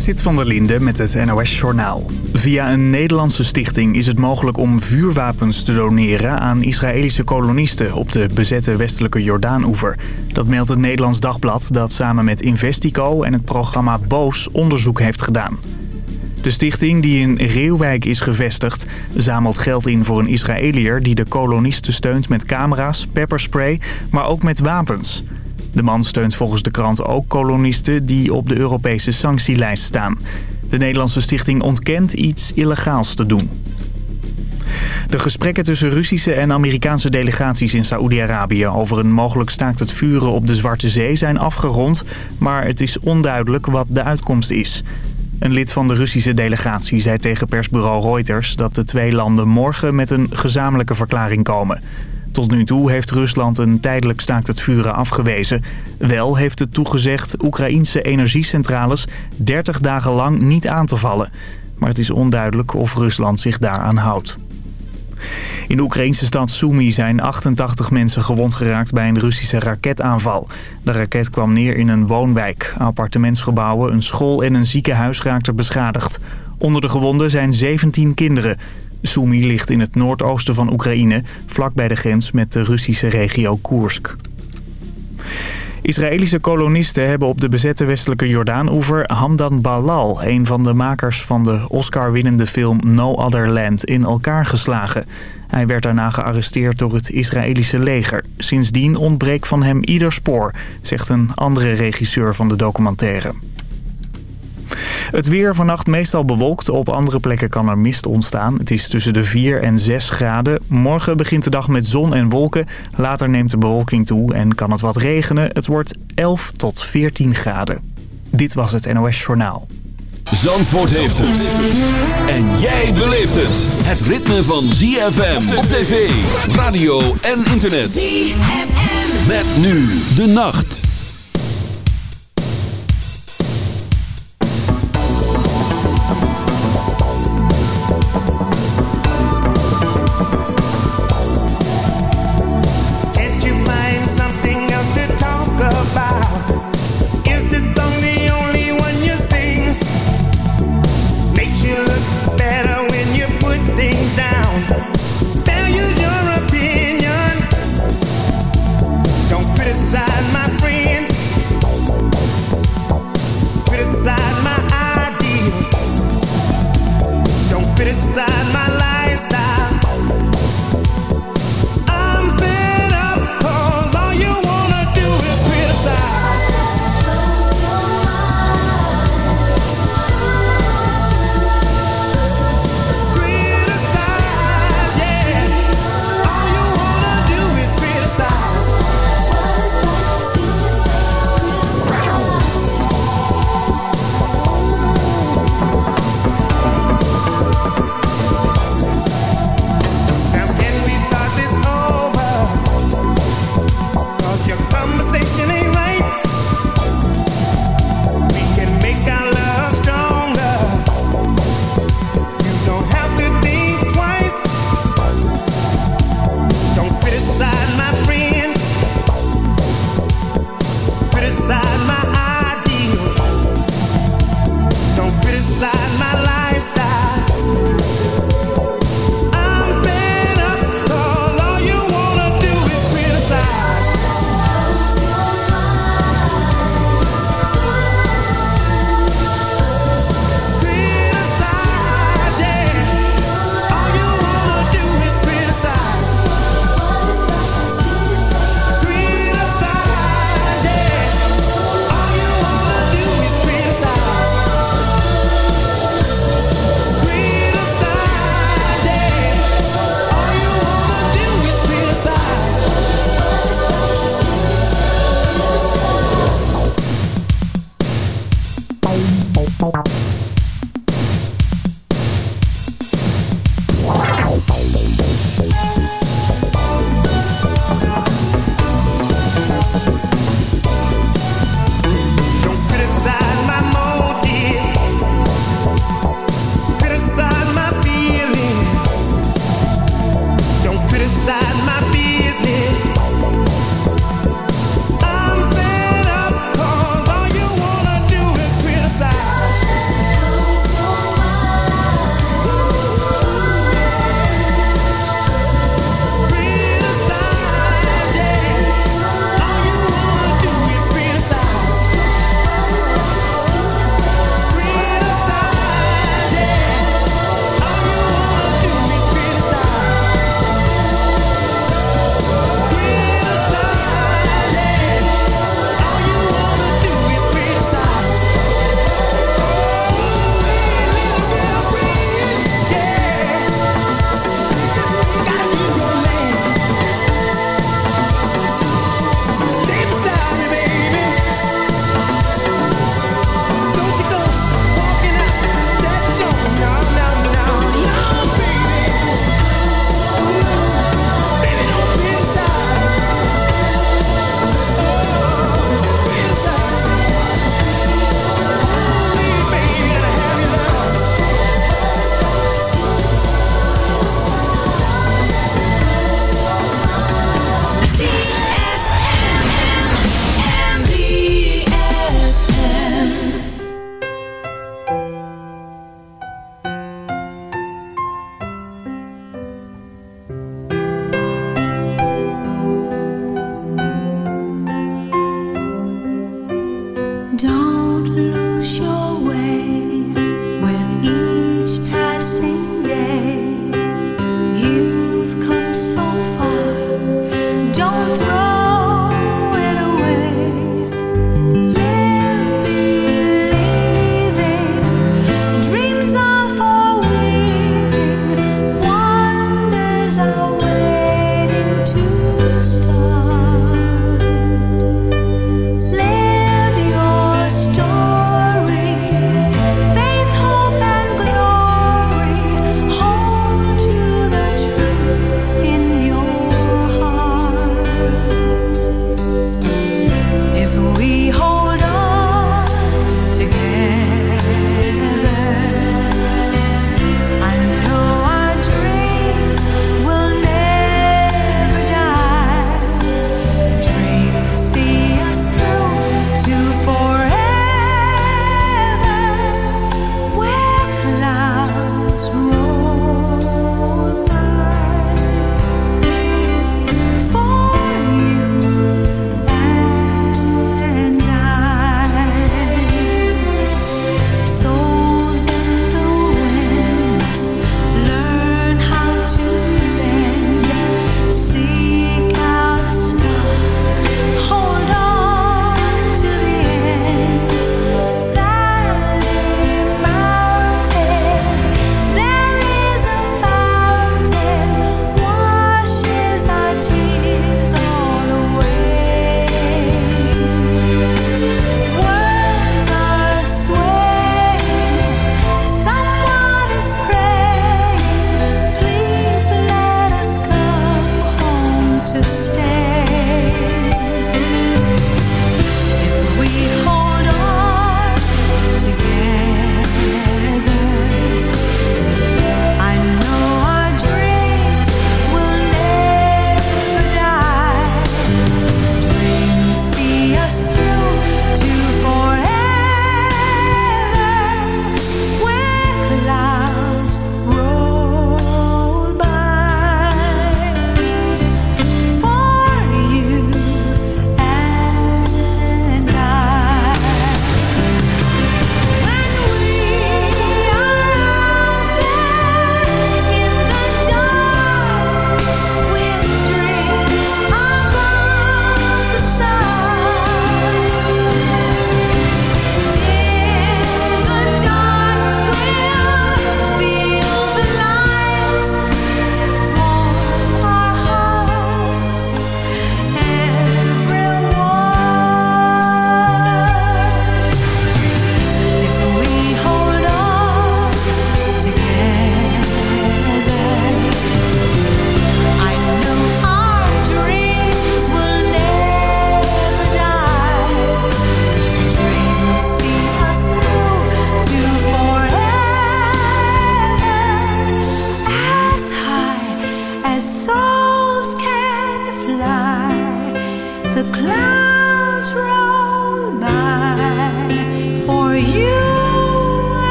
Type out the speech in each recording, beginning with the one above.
Sit van der Linde met het NOS-journaal. Via een Nederlandse stichting is het mogelijk om vuurwapens te doneren aan Israëlische kolonisten op de bezette westelijke Jordaan-oever. Dat meldt het Nederlands Dagblad dat samen met Investico en het programma BOOS onderzoek heeft gedaan. De stichting die in Reeuwijk is gevestigd zamelt geld in voor een Israëliër die de kolonisten steunt met camera's, pepperspray, maar ook met wapens. De man steunt volgens de krant ook kolonisten die op de Europese sanctielijst staan. De Nederlandse stichting ontkent iets illegaals te doen. De gesprekken tussen Russische en Amerikaanse delegaties in Saoedi-Arabië... over een mogelijk staakt het vuren op de Zwarte Zee zijn afgerond... maar het is onduidelijk wat de uitkomst is. Een lid van de Russische delegatie zei tegen persbureau Reuters... dat de twee landen morgen met een gezamenlijke verklaring komen... Tot nu toe heeft Rusland een tijdelijk staakt het vuren afgewezen. Wel heeft het toegezegd Oekraïense energiecentrales 30 dagen lang niet aan te vallen. Maar het is onduidelijk of Rusland zich daaraan houdt. In de Oekraïnse stad Sumy zijn 88 mensen gewond geraakt bij een Russische raketaanval. De raket kwam neer in een woonwijk. Appartementsgebouwen, een school en een ziekenhuis raakten beschadigd. Onder de gewonden zijn 17 kinderen. Sumy ligt in het noordoosten van Oekraïne, vlak bij de grens met de Russische regio Koersk. Israëlische kolonisten hebben op de bezette westelijke Jordaan-oever Hamdan Balal, een van de makers van de Oscar-winnende film No Other Land, in elkaar geslagen. Hij werd daarna gearresteerd door het Israëlische leger. Sindsdien ontbreekt van hem ieder spoor, zegt een andere regisseur van de documentaire. Het weer vannacht meestal bewolkt. Op andere plekken kan er mist ontstaan. Het is tussen de 4 en 6 graden. Morgen begint de dag met zon en wolken. Later neemt de bewolking toe en kan het wat regenen. Het wordt 11 tot 14 graden. Dit was het NOS Journaal. Zandvoort heeft het. En jij beleeft het. Het ritme van ZFM op tv, radio en internet. ZFM. Met nu de nacht.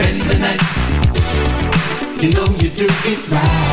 spend the night. You know you do it right.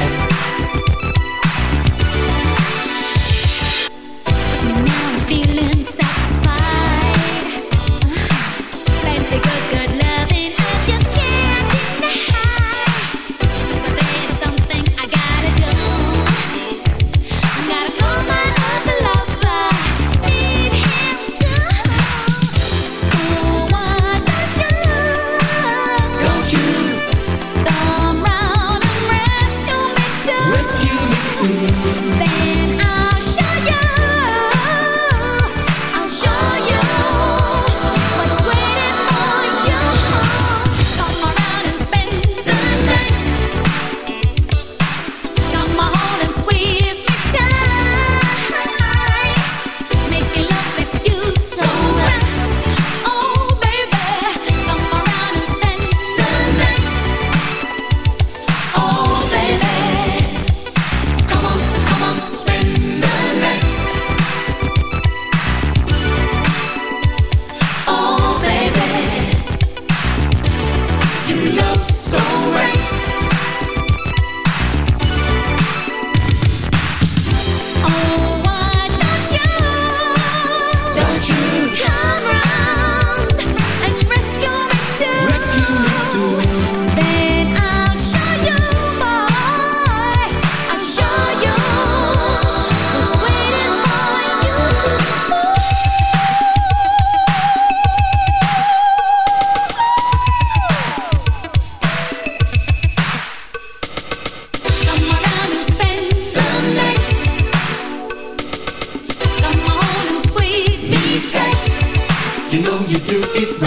you do it right.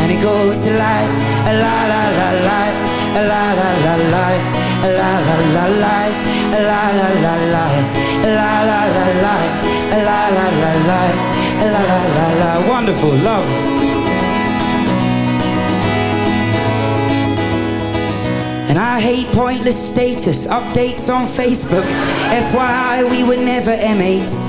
And it goes like a la la la a la la la a la la la a la la la a la la la a la la la a la la la la. Wonderful, love. And I hate pointless status updates on Facebook. FYI, we were never M8s.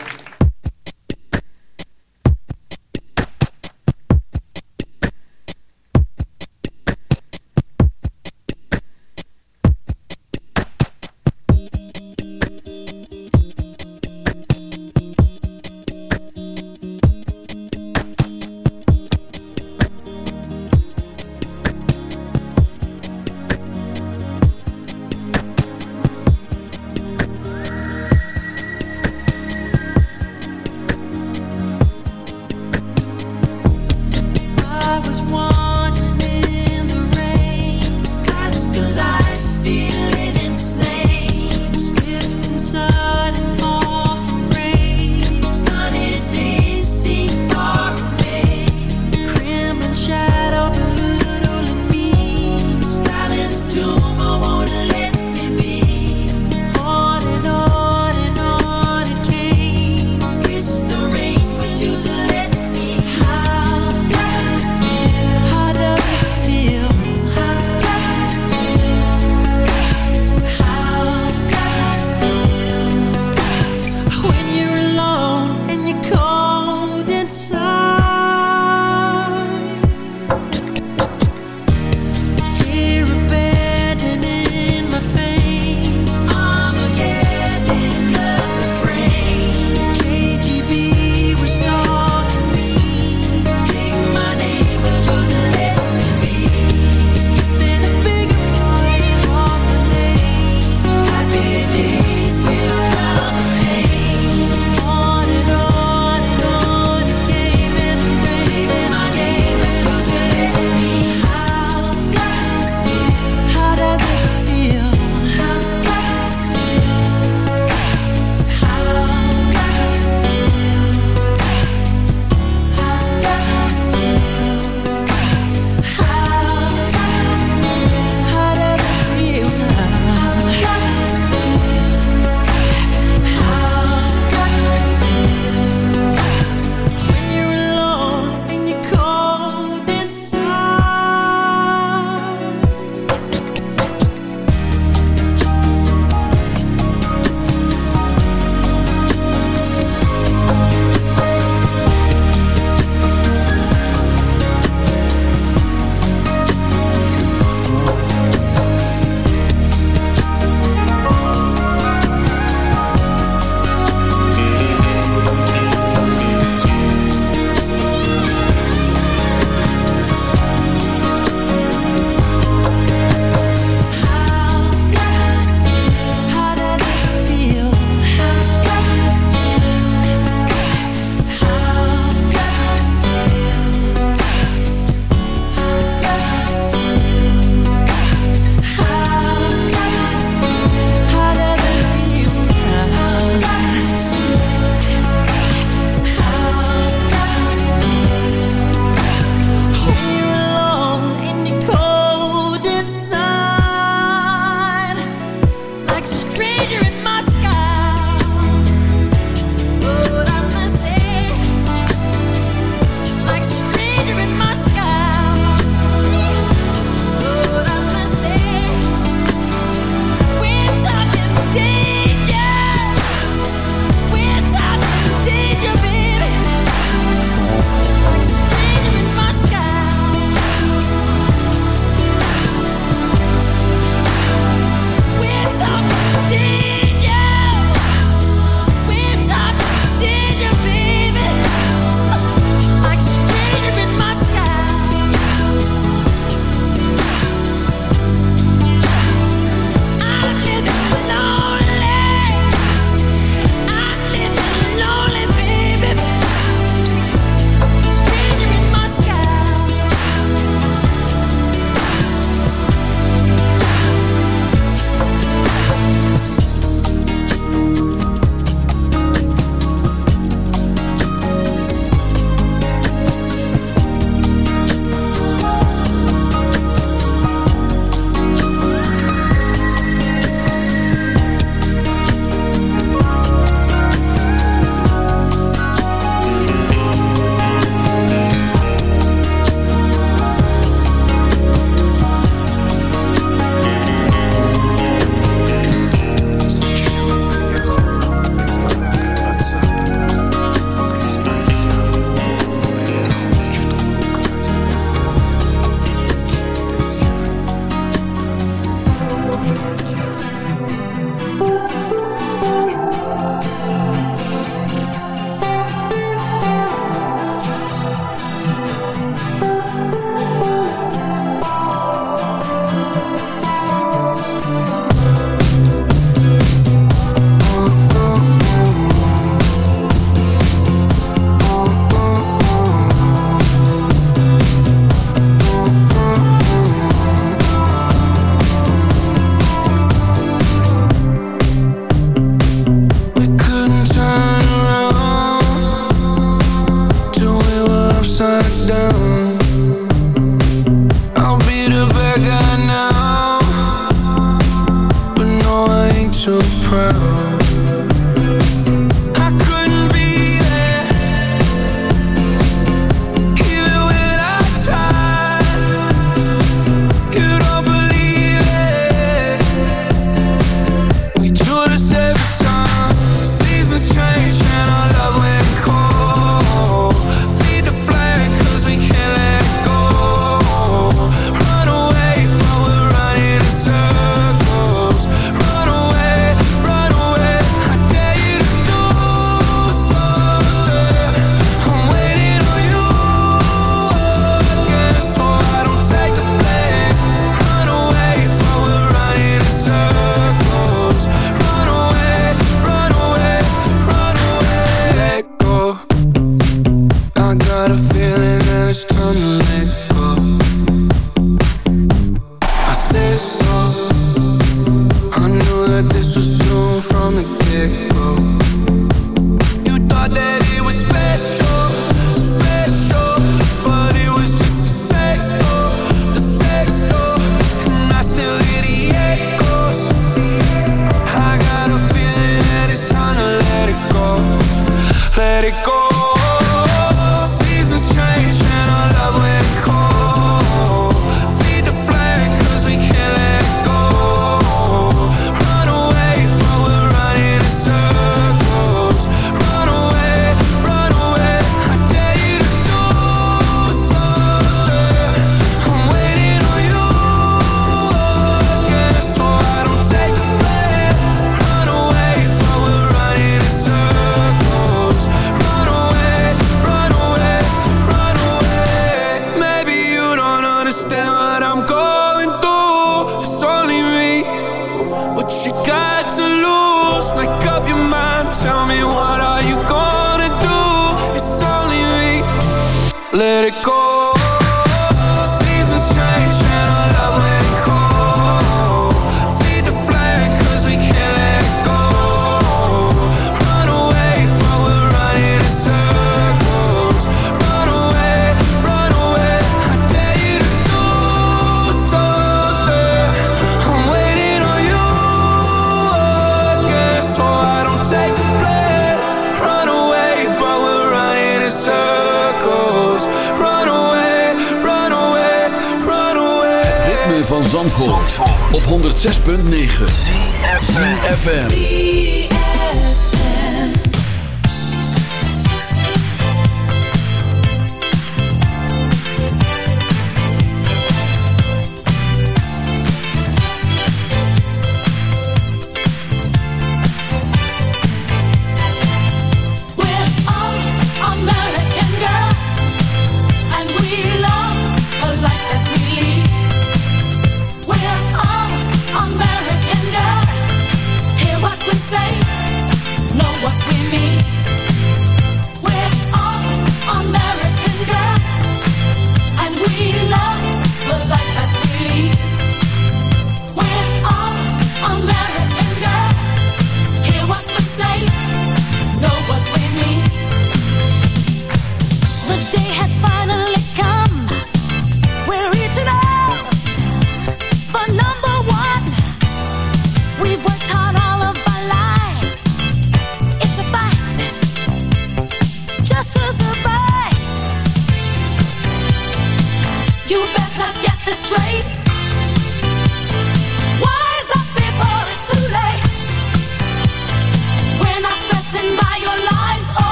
9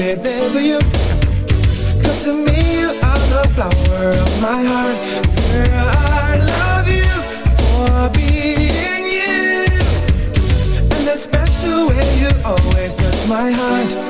Baby, for you. Cause to me you are the flower of my heart. Girl, I love you for being you. And the special way you always touch my heart.